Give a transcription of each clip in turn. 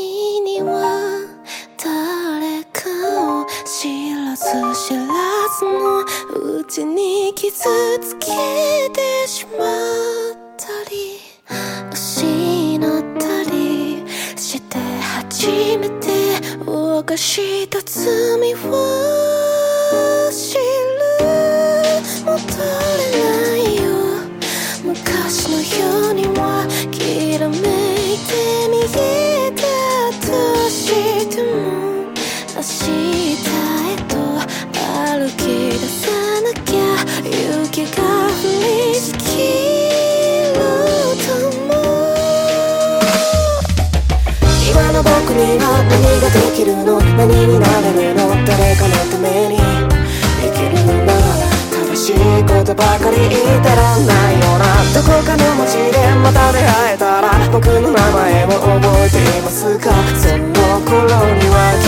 には誰かを知らず知らずのうちに傷つけてしまったり。失ったり。して初めて犯した罪を知る戻れない明日へと歩き出さなきゃ雪が降りしきると思う今の僕には何ができるの何になれるの誰かのために生きる。のなら正しいことばかり言ってらんないよなどこかの街でまた出会えたら僕の名前を覚えていますかその頃には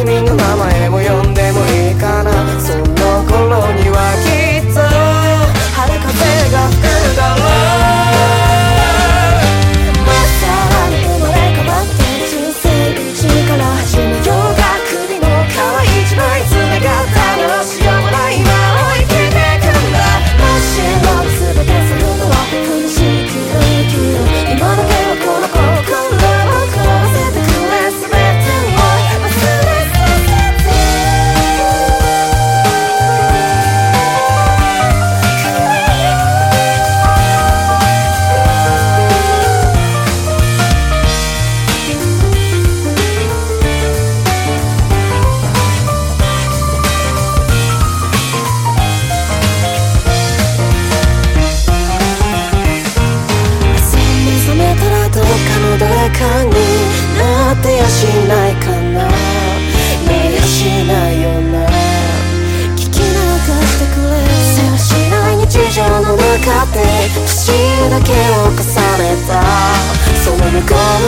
えたら君の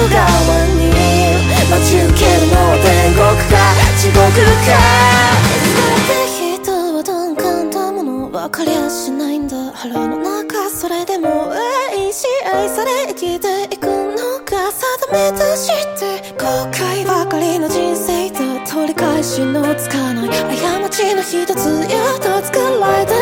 側に待ち受けるのは天国か地獄か。全て人は鈍感だもの分かりゃしないんだ。腹の中それでも愛し愛され生きていくのが定めとして。後悔ばかりの人生だ取り返しのつかない。過ちの一つや二つくらい誰にでもあるよな